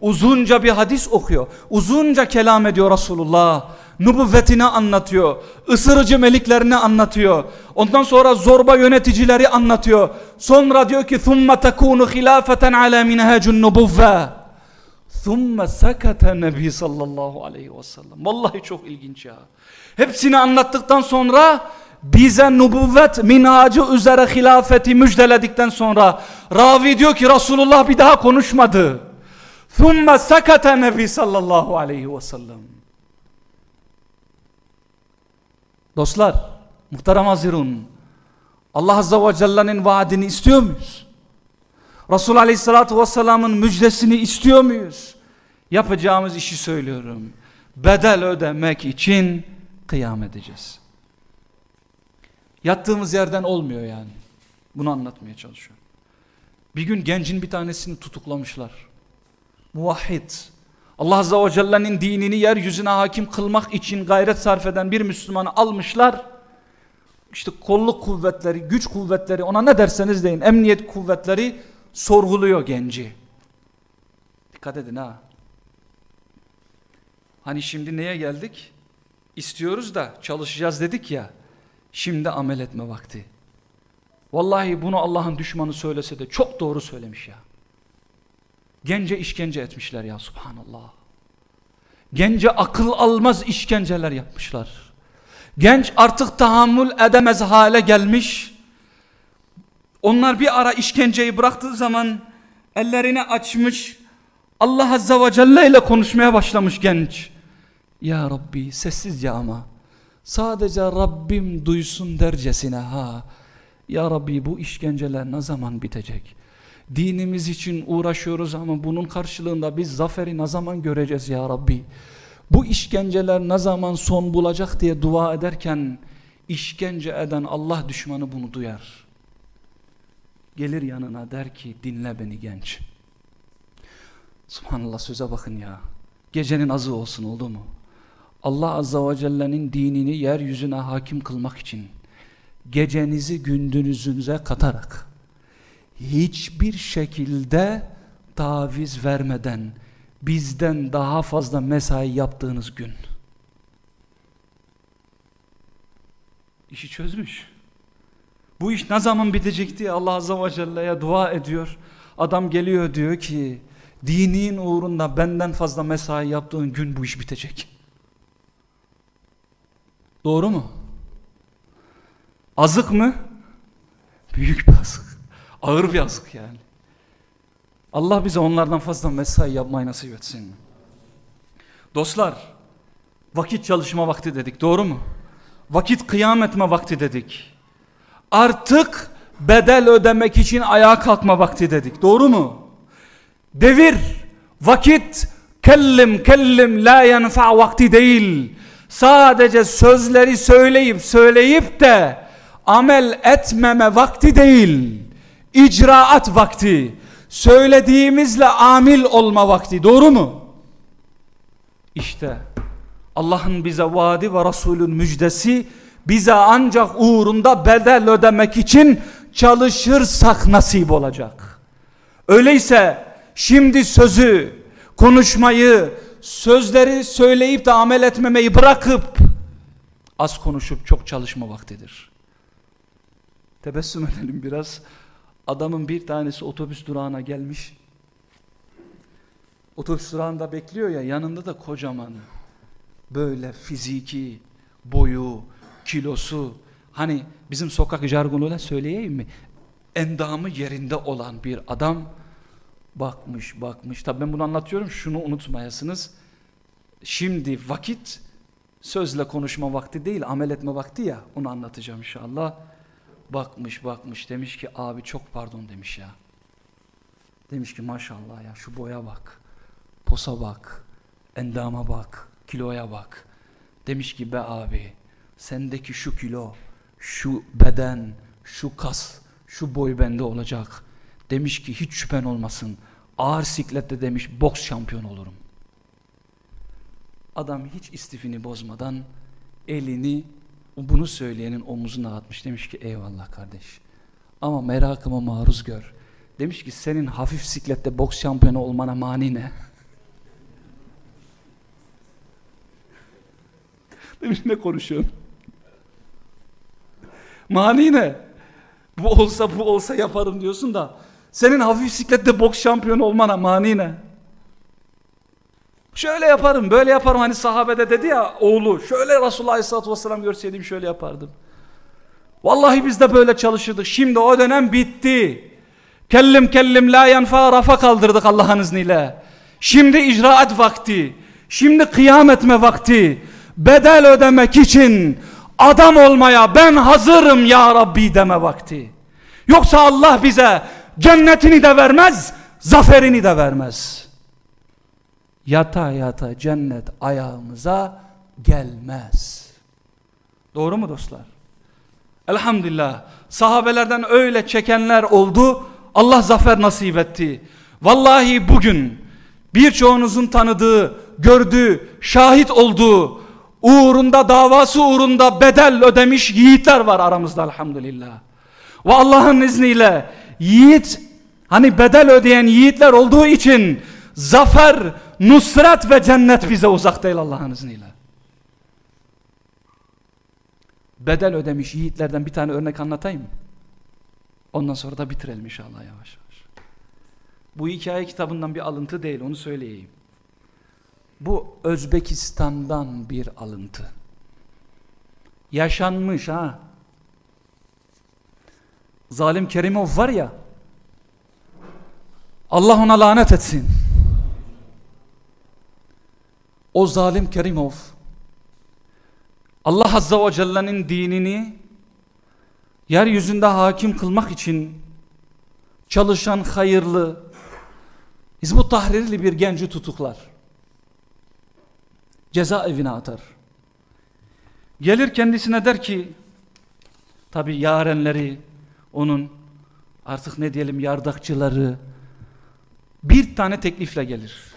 Uzunca bir hadis okuyor. Uzunca kelam ediyor Resulullah. Nubuvvetini anlatıyor. Isırıcı meliklerini anlatıyor. Ondan sonra zorba yöneticileri anlatıyor. Sonra diyor ki ثُمَّ تَكُونُ خِلَافَةً عَلَى مِنْهَاجُ النُّبُوَّةِ ثُمَّ سَكَتَ Nebi sallallahu aleyhi ve sellem. Vallahi çok ilginç ya. Hepsini anlattıktan sonra bize nubuvvet minhacı üzere hilafeti müjdeledikten sonra ravi diyor ki Resulullah bir daha konuşmadı. ثُمَّ سَكَتَ Nebi sallallahu aleyhi ve sellem. Dostlar, muhterem hazirun, Allah azze ve celle'nin vaadini istiyor muyuz? Resul aleyhissalatü vesselamın müjdesini istiyor muyuz? Yapacağımız işi söylüyorum. Bedel ödemek için kıyam edeceğiz. Yattığımız yerden olmuyor yani. Bunu anlatmaya çalışıyorum. Bir gün gencin bir tanesini tutuklamışlar. Muvahhid. Allah Azze ve Celle'nin dinini yeryüzüne hakim kılmak için gayret sarf eden bir Müslümanı almışlar. İşte kolluk kuvvetleri, güç kuvvetleri ona ne derseniz deyin emniyet kuvvetleri sorguluyor genci. Dikkat edin ha. Hani şimdi neye geldik? İstiyoruz da çalışacağız dedik ya. Şimdi amel etme vakti. Vallahi bunu Allah'ın düşmanı söylese de çok doğru söylemiş ya. Gence işkence etmişler ya subhanallah. Gence akıl almaz işkenceler yapmışlar. Genç artık tahammül edemez hale gelmiş. Onlar bir ara işkenceyi bıraktığı zaman ellerini açmış. Allah Azze ve Celle ile konuşmaya başlamış genç. Ya Rabbi sessizce ama sadece Rabbim duysun dercesine ha. Ya Rabbi bu işkenceler ne zaman bitecek? Dinimiz için uğraşıyoruz ama bunun karşılığında biz zaferi ne zaman göreceğiz ya Rabbi? Bu işkenceler ne zaman son bulacak diye dua ederken işkence eden Allah düşmanı bunu duyar. Gelir yanına der ki dinle beni genç. Subhanallah söze bakın ya. Gecenin azı olsun oldu mu? Allah Azza ve Celle'nin dinini yeryüzüne hakim kılmak için gecenizi gündüzünüze katarak hiçbir şekilde taviz vermeden bizden daha fazla mesai yaptığınız gün. İşi çözmüş. Bu iş ne zaman bitecek diye Allah Azze ve Celle'ye dua ediyor. Adam geliyor diyor ki dinin uğrunda benden fazla mesai yaptığın gün bu iş bitecek. Doğru mu? Azık mı? Büyük bir azık. Ağır bir azık yani. Allah bize onlardan fazla mesai yapmayı nasip etsin. Dostlar, vakit çalışma vakti dedik, doğru mu? Vakit kıyam etme vakti dedik. Artık bedel ödemek için ayağa kalkma vakti dedik, doğru mu? Devir, vakit kellim kellim la yenfa vakti değil. Sadece sözleri söyleyip söyleyip de amel etmeme vakti değil. İcraat vakti. Söylediğimizle amil olma vakti. Doğru mu? İşte Allah'ın bize vaadi ve Resulün müjdesi bize ancak uğrunda bedel ödemek için çalışırsak nasip olacak. Öyleyse şimdi sözü, konuşmayı, sözleri söyleyip de amel etmemeyi bırakıp az konuşup çok çalışma vaktidir. Tebessüm edelim biraz. Adamın bir tanesi otobüs durağına gelmiş. Otobüs durağında bekliyor ya yanında da kocaman böyle fiziki boyu, kilosu hani bizim sokak jargonuyla söyleyeyim mi? Endamı yerinde olan bir adam bakmış bakmış. Tabi ben bunu anlatıyorum şunu unutmayasınız. Şimdi vakit sözle konuşma vakti değil amel etme vakti ya onu anlatacağım inşallah. Bakmış bakmış demiş ki abi çok pardon demiş ya. Demiş ki maşallah ya şu boya bak. Posa bak. Endama bak. Kiloya bak. Demiş ki be abi sendeki şu kilo, şu beden, şu kas, şu boy bende olacak. Demiş ki hiç şüphen olmasın. Ağır siklette demiş boks şampiyonu olurum. Adam hiç istifini bozmadan elini bunu söyleyenin omuzuna atmış. Demiş ki eyvallah kardeş. Ama merakıma maruz gör. Demiş ki senin hafif siklette boks şampiyonu olmana mani ne? Demiş ne konuşuyorsun? Mani ne? Bu olsa bu olsa yaparım diyorsun da senin hafif bisiklette boks şampiyonu olmana mani ne? Şöyle yaparım, böyle yaparım. Hani sahabede dedi ya oğlu, şöyle Resulullah Aleyhisselatü Vesselam görseydim şöyle yapardım. Vallahi biz de böyle çalışırdık. Şimdi o dönem bitti. Kellim kellim la yanfa rafa kaldırdık Allah'ın izniyle. Şimdi icraat vakti. Şimdi kıyam etme vakti. Bedel ödemek için adam olmaya ben hazırım ya Rabbi deme vakti. Yoksa Allah bize cennetini de vermez, zaferini de vermez. Yata yata cennet ayağımıza gelmez. Doğru mu dostlar? Elhamdülillah sahabelerden öyle çekenler oldu. Allah zafer nasip etti. Vallahi bugün birçoğunuzun tanıdığı, gördüğü, şahit olduğu uğrunda davası uğrunda bedel ödemiş yiğitler var aramızda elhamdülillah. Ve Allah'ın izniyle yiğit hani bedel ödeyen yiğitler olduğu için zafer, nusret ve cennet bize uzak değil Allah'ın izniyle. Bedel ödemiş yiğitlerden bir tane örnek anlatayım. Ondan sonra da bitirelim inşallah yavaş yavaş. Bu hikaye kitabından bir alıntı değil onu söyleyeyim. Bu Özbekistan'dan bir alıntı. Yaşanmış ha. Zalim Kerimov var ya. Allah ona lanet etsin. O zalim Kerimov Allah Azza ve Celle'nin dinini yeryüzünde hakim kılmak için çalışan hayırlı Hizbut Tahrirli bir genci tutuklar cezaevine atar. Gelir kendisine der ki tabi yarenleri onun artık ne diyelim yardakçıları bir tane teklifle gelir.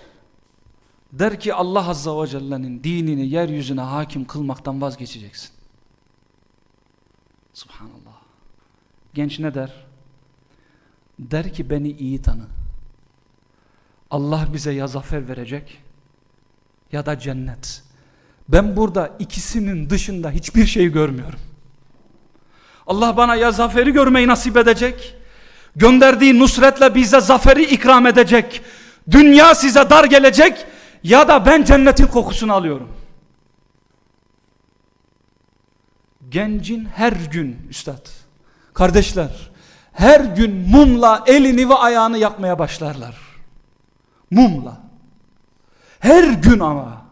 Der ki Allah Azza ve Celle'nin dinini yeryüzüne hakim kılmaktan vazgeçeceksin. Subhanallah. Genç ne der? Der ki beni iyi tanı. Allah bize ya zafer verecek ya da cennet. Ben burada ikisinin dışında hiçbir şey görmüyorum. Allah bana ya zaferi görmeyi nasip edecek. Gönderdiği nusretle bize zaferi ikram edecek. Dünya size dar gelecek ya da ben cennetin kokusunu alıyorum. Gencin her gün üstad, kardeşler her gün mumla elini ve ayağını yakmaya başlarlar. Mumla. Her gün ama.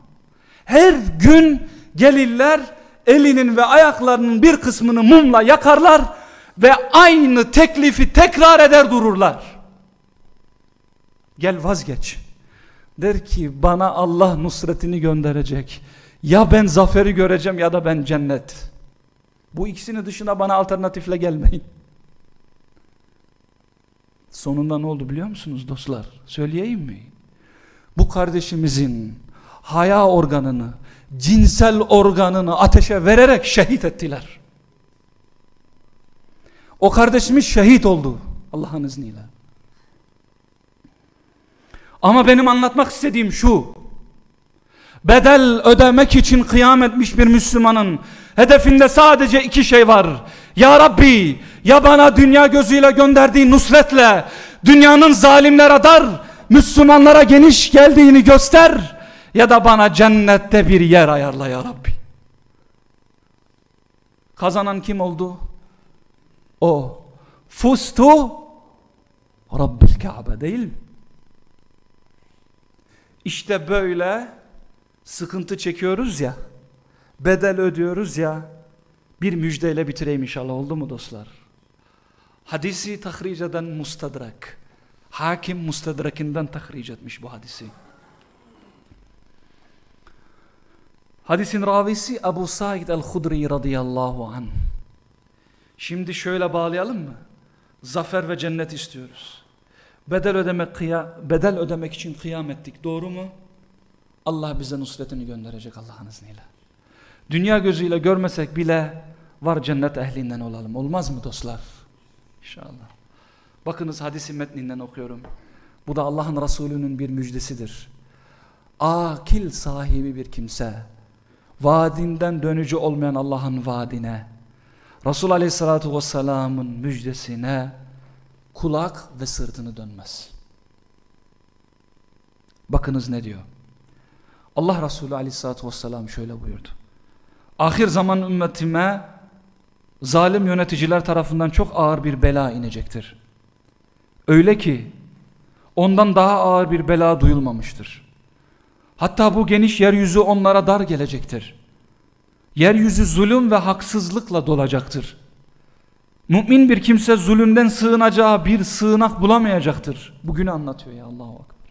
Her gün gelirler elinin ve ayaklarının bir kısmını mumla yakarlar ve aynı teklifi tekrar eder dururlar. Gel vazgeç. Der ki bana Allah nusretini gönderecek. Ya ben zaferi göreceğim ya da ben cennet. Bu ikisini dışına bana alternatifle gelmeyin. Sonunda ne oldu biliyor musunuz dostlar? Söyleyeyim mi? Bu kardeşimizin haya organını, cinsel organını ateşe vererek şehit ettiler. O kardeşimiz şehit oldu Allah'ın izniyle. Ama benim anlatmak istediğim şu. Bedel ödemek için kıyam etmiş bir Müslümanın hedefinde sadece iki şey var. Ya Rabbi ya bana dünya gözüyle gönderdiği nusretle dünyanın zalimlere dar, Müslümanlara geniş geldiğini göster ya da bana cennette bir yer ayarla ya Rabbi. Kazanan kim oldu? O. Fustu Rabbil Kabe değil mi? İşte böyle sıkıntı çekiyoruz ya, bedel ödüyoruz ya, bir müjdeyle bitireyim inşallah oldu mu dostlar? Hadisi tahric eden mustadrak. Hakim mustadrakinden tahric etmiş bu hadisi. Hadisin ravisi Abu Said el-Hudri radıyallahu an. Şimdi şöyle bağlayalım mı? Zafer ve cennet istiyoruz. Bedel ödemek, kıya, bedel ödemek için kıyam ettik. Doğru mu? Allah bize nusretini gönderecek Allah'ın izniyle. Dünya gözüyle görmesek bile var cennet ehlinden olalım. Olmaz mı dostlar? İnşallah. Bakınız hadisi metninden okuyorum. Bu da Allah'ın Resulü'nün bir müjdesidir. Akil sahibi bir kimse, vaadinden dönücü olmayan Allah'ın vaadine, Resul Aleyhisselatü Vesselam'ın müjdesine kulak ve sırtını dönmez. Bakınız ne diyor. Allah Resulü Aleyhisselatü Vesselam şöyle buyurdu. Ahir zaman ümmetime zalim yöneticiler tarafından çok ağır bir bela inecektir. Öyle ki ondan daha ağır bir bela duyulmamıştır. Hatta bu geniş yeryüzü onlara dar gelecektir. Yeryüzü zulüm ve haksızlıkla dolacaktır. Mümin bir kimse zulümden sığınacağı bir sığınak bulamayacaktır. Bugünü anlatıyor ya Allahu Akbar.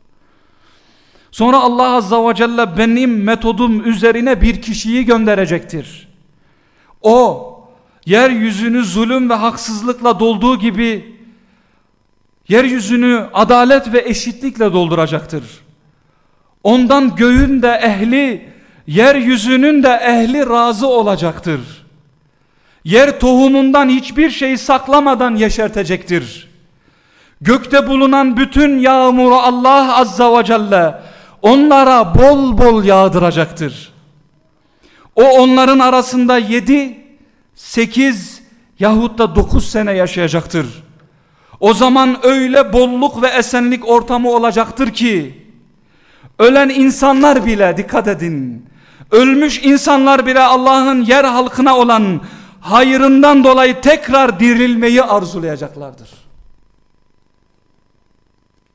Sonra Allah Azza ve Celle benim metodum üzerine bir kişiyi gönderecektir. O yeryüzünü zulüm ve haksızlıkla dolduğu gibi yeryüzünü adalet ve eşitlikle dolduracaktır. Ondan göğün de ehli, yeryüzünün de ehli razı olacaktır. Yer tohumundan hiçbir şey saklamadan yeşertecektir. Gökte bulunan bütün yağmuru Allah Azza ve Celle onlara bol bol yağdıracaktır. O onların arasında yedi, sekiz yahut da dokuz sene yaşayacaktır. O zaman öyle bolluk ve esenlik ortamı olacaktır ki ölen insanlar bile dikkat edin. Ölmüş insanlar bile Allah'ın yer halkına olan hayırından dolayı tekrar dirilmeyi arzulayacaklardır.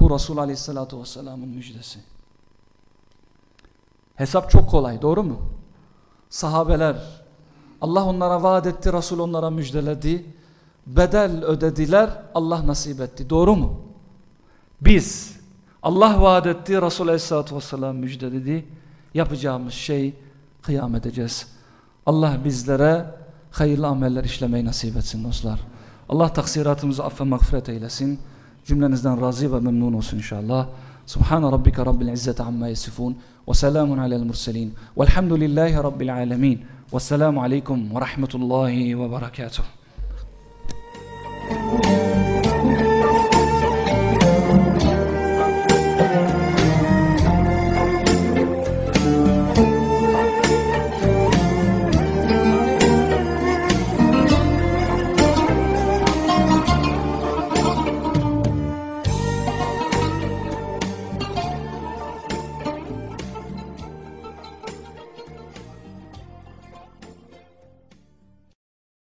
Bu Resul Aleyhisselatü Vesselam'ın müjdesi. Hesap çok kolay doğru mu? Sahabeler Allah onlara vaat etti Resul onlara müjdeledi. Bedel ödediler Allah nasip etti doğru mu? Biz Allah vaat etti Resul Aleyhisselatü Vesselam müjdeledi. Yapacağımız şey kıyam edeceğiz. Allah bizlere hayırlı ameller işlemeyi nasip etsin dostlar. Allah taksiratımızı affe mağfiret eylesin. Cümlenizden razı ve memnun olsun inşallah. Subhan rabbika rabbil izzati amma yasifun ve selamun alel murselin. Velhamdülillahi rabbil alamin. Vesselamu aleykum ve rahmetullahi ve berekatuh. Thank you.